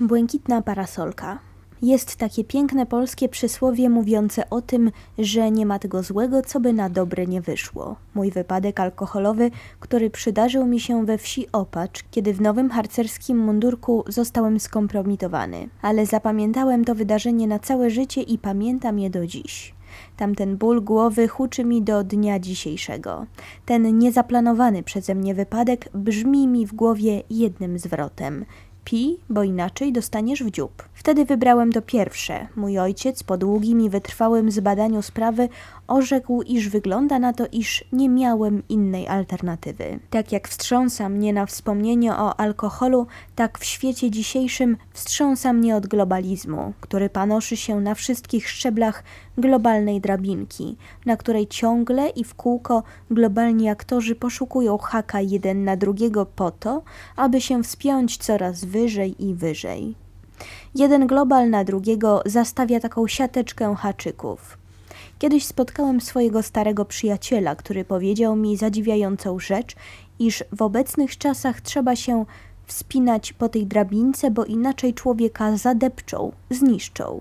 Błękitna parasolka. Jest takie piękne polskie przysłowie mówiące o tym, że nie ma tego złego, co by na dobre nie wyszło. Mój wypadek alkoholowy, który przydarzył mi się we wsi Opacz, kiedy w nowym harcerskim mundurku zostałem skompromitowany. Ale zapamiętałem to wydarzenie na całe życie i pamiętam je do dziś. Tamten ból głowy huczy mi do dnia dzisiejszego. Ten niezaplanowany przeze mnie wypadek brzmi mi w głowie jednym zwrotem. Pij, bo inaczej dostaniesz w dziób. Wtedy wybrałem to pierwsze. Mój ojciec po długim i wytrwałym zbadaniu sprawy orzekł, iż wygląda na to, iż nie miałem innej alternatywy. Tak jak wstrząsa mnie na wspomnienie o alkoholu, tak w świecie dzisiejszym wstrząsa mnie od globalizmu, który panoszy się na wszystkich szczeblach globalnej drabinki, na której ciągle i w kółko globalni aktorzy poszukują haka jeden na drugiego po to, aby się wspiąć coraz wyżej i wyżej. Jeden global na drugiego zastawia taką siateczkę haczyków. Kiedyś spotkałem swojego starego przyjaciela, który powiedział mi zadziwiającą rzecz, iż w obecnych czasach trzeba się wspinać po tej drabince, bo inaczej człowieka zadepczą, zniszczą.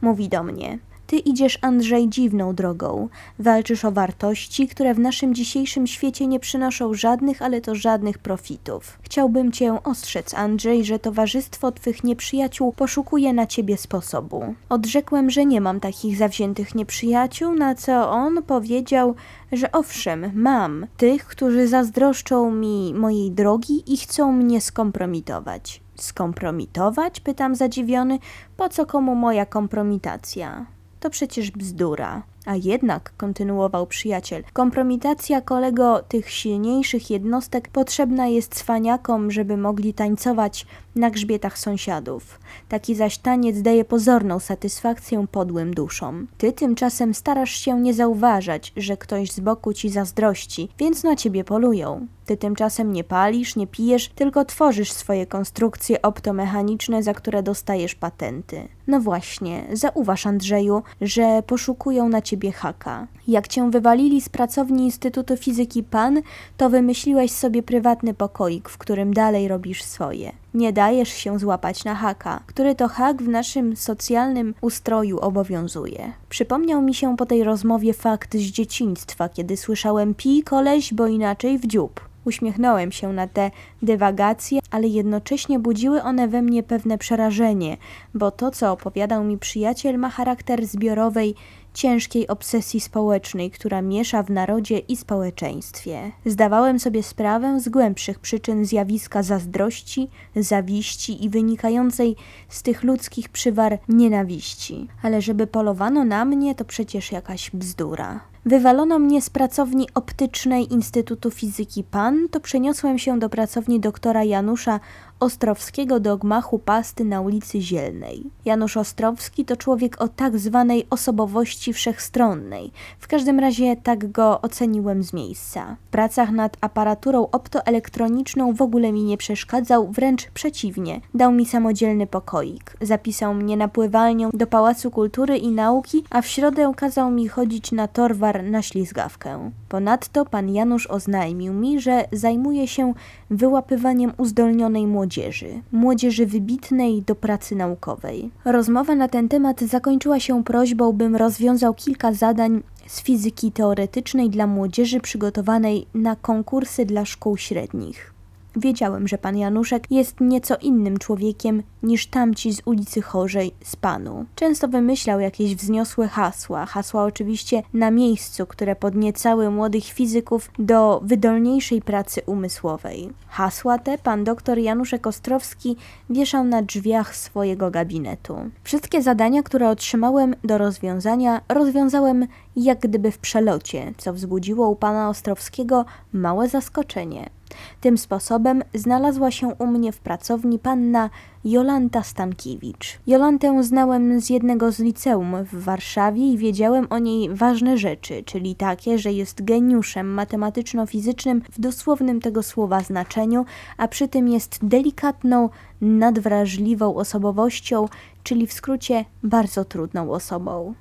Mówi do mnie: ty idziesz, Andrzej, dziwną drogą. Walczysz o wartości, które w naszym dzisiejszym świecie nie przynoszą żadnych, ale to żadnych profitów. Chciałbym cię ostrzec, Andrzej, że towarzystwo twych nieprzyjaciół poszukuje na ciebie sposobu. Odrzekłem, że nie mam takich zawziętych nieprzyjaciół, na co on powiedział, że owszem, mam tych, którzy zazdroszczą mi mojej drogi i chcą mnie skompromitować. Skompromitować? pytam zadziwiony. Po co komu moja kompromitacja? To przecież bzdura. A jednak, kontynuował przyjaciel, kompromitacja kolego tych silniejszych jednostek potrzebna jest cwaniakom, żeby mogli tańcować na grzbietach sąsiadów. Taki zaś taniec daje pozorną satysfakcję podłym duszom. Ty tymczasem starasz się nie zauważać, że ktoś z boku ci zazdrości, więc na ciebie polują. Ty tymczasem nie palisz, nie pijesz, tylko tworzysz swoje konstrukcje optomechaniczne, za które dostajesz patenty. No właśnie, zauważ Andrzeju, że poszukują na ciebie haka. Jak cię wywalili z pracowni Instytutu Fizyki PAN, to wymyśliłeś sobie prywatny pokoik, w którym dalej robisz swoje. Nie dajesz się złapać na haka, który to hak w naszym socjalnym ustroju obowiązuje. Przypomniał mi się po tej rozmowie fakt z dzieciństwa, kiedy słyszałem pij koleś, bo inaczej w dziób. Uśmiechnąłem się na te dywagacje, ale jednocześnie budziły one we mnie pewne przerażenie, bo to, co opowiadał mi przyjaciel, ma charakter zbiorowej ciężkiej obsesji społecznej, która miesza w narodzie i społeczeństwie. Zdawałem sobie sprawę z głębszych przyczyn zjawiska zazdrości, zawiści i wynikającej z tych ludzkich przywar nienawiści. Ale żeby polowano na mnie, to przecież jakaś bzdura. Wywalono mnie z pracowni optycznej Instytutu Fizyki PAN, to przeniosłem się do pracowni doktora Janusza Ostrowskiego do gmachu pasty na ulicy Zielnej. Janusz Ostrowski to człowiek o tak zwanej osobowości wszechstronnej. W każdym razie tak go oceniłem z miejsca. W pracach nad aparaturą optoelektroniczną w ogóle mi nie przeszkadzał, wręcz przeciwnie. Dał mi samodzielny pokoik. Zapisał mnie na pływalnię do Pałacu Kultury i Nauki, a w środę kazał mi chodzić na torwar na ślizgawkę. Ponadto pan Janusz oznajmił mi, że zajmuje się wyłapywaniem uzdolnionej młodzieży, młodzieży wybitnej do pracy naukowej. Rozmowa na ten temat zakończyła się prośbą, bym rozwiązał kilka zadań z fizyki teoretycznej dla młodzieży przygotowanej na konkursy dla szkół średnich. Wiedziałem, że pan Januszek jest nieco innym człowiekiem niż tamci z ulicy Chorzej z panu. Często wymyślał jakieś wzniosłe hasła, hasła oczywiście na miejscu, które podniecały młodych fizyków do wydolniejszej pracy umysłowej. Hasła te pan doktor Januszek Ostrowski wieszał na drzwiach swojego gabinetu. Wszystkie zadania, które otrzymałem do rozwiązania, rozwiązałem jak gdyby w przelocie, co wzbudziło u pana Ostrowskiego małe zaskoczenie. Tym sposobem znalazła się u mnie w pracowni panna Jolanta Stankiewicz. Jolantę znałem z jednego z liceum w Warszawie i wiedziałem o niej ważne rzeczy, czyli takie, że jest geniuszem matematyczno-fizycznym w dosłownym tego słowa znaczeniu, a przy tym jest delikatną, nadwrażliwą osobowością, czyli w skrócie bardzo trudną osobą.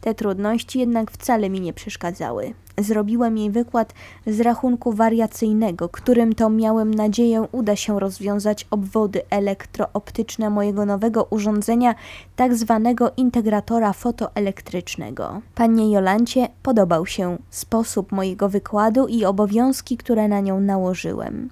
Te trudności jednak wcale mi nie przeszkadzały. Zrobiłem jej wykład z rachunku wariacyjnego, którym to miałem nadzieję uda się rozwiązać obwody elektrooptyczne mojego nowego urządzenia, tak zwanego integratora fotoelektrycznego. Panie Jolancie podobał się sposób mojego wykładu i obowiązki, które na nią nałożyłem.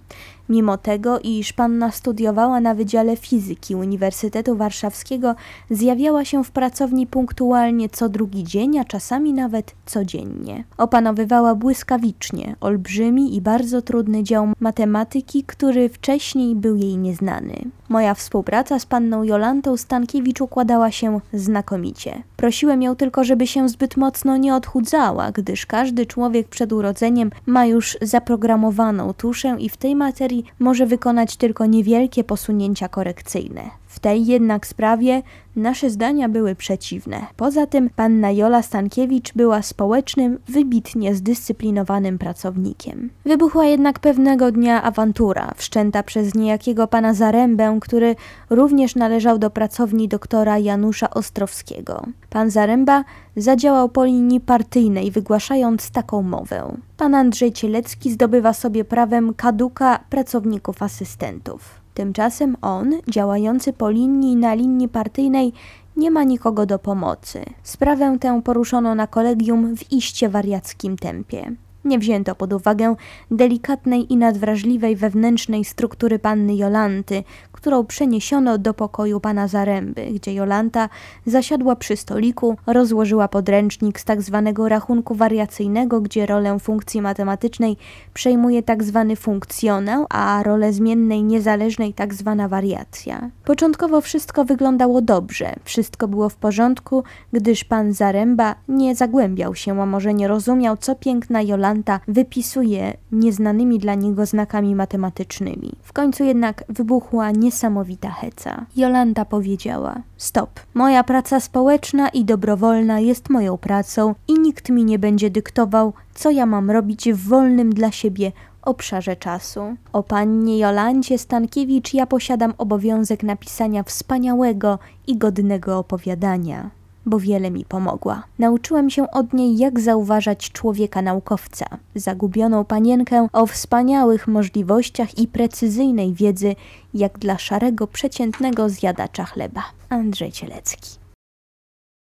Mimo tego, iż panna studiowała na Wydziale Fizyki Uniwersytetu Warszawskiego, zjawiała się w pracowni punktualnie co drugi dzień, a czasami nawet codziennie. Opanowywała błyskawicznie olbrzymi i bardzo trudny dział matematyki, który wcześniej był jej nieznany. Moja współpraca z panną Jolantą Stankiewicz układała się znakomicie. Prosiłem ją tylko, żeby się zbyt mocno nie odchudzała, gdyż każdy człowiek przed urodzeniem ma już zaprogramowaną tuszę i w tej materii może wykonać tylko niewielkie posunięcia korekcyjne. Tej jednak sprawie nasze zdania były przeciwne. Poza tym panna Jola Stankiewicz była społecznym, wybitnie zdyscyplinowanym pracownikiem. Wybuchła jednak pewnego dnia awantura, wszczęta przez niejakiego pana Zarębę, który również należał do pracowni doktora Janusza Ostrowskiego. Pan Zaręba zadziałał po linii partyjnej, wygłaszając taką mowę. Pan Andrzej Cielecki zdobywa sobie prawem kaduka pracowników asystentów. Tymczasem on, działający po linii na linii partyjnej, nie ma nikogo do pomocy. Sprawę tę poruszono na kolegium w iście wariackim tempie. Nie wzięto pod uwagę delikatnej i nadwrażliwej wewnętrznej struktury panny Jolanty, którą przeniesiono do pokoju pana Zaręby, gdzie Jolanta zasiadła przy stoliku, rozłożyła podręcznik z tak zwanego rachunku wariacyjnego, gdzie rolę funkcji matematycznej przejmuje tak zwany funkcjonał, a rolę zmiennej niezależnej tak zwana wariacja. Początkowo wszystko wyglądało dobrze, wszystko było w porządku, gdyż pan Zaręba nie zagłębiał się, a może nie rozumiał, co piękna Jolanta wypisuje nieznanymi dla niego znakami matematycznymi. W końcu jednak wybuchła nie niesamowita heca. Jolanta powiedziała: Stop, moja praca społeczna i dobrowolna jest moją pracą i nikt mi nie będzie dyktował, co ja mam robić w wolnym dla siebie obszarze czasu. O pannie Jolancie Stankiewicz ja posiadam obowiązek napisania wspaniałego i godnego opowiadania bo wiele mi pomogła. Nauczyłem się od niej, jak zauważać człowieka naukowca, zagubioną panienkę o wspaniałych możliwościach i precyzyjnej wiedzy, jak dla szarego, przeciętnego zjadacza chleba. Andrzej Cielecki.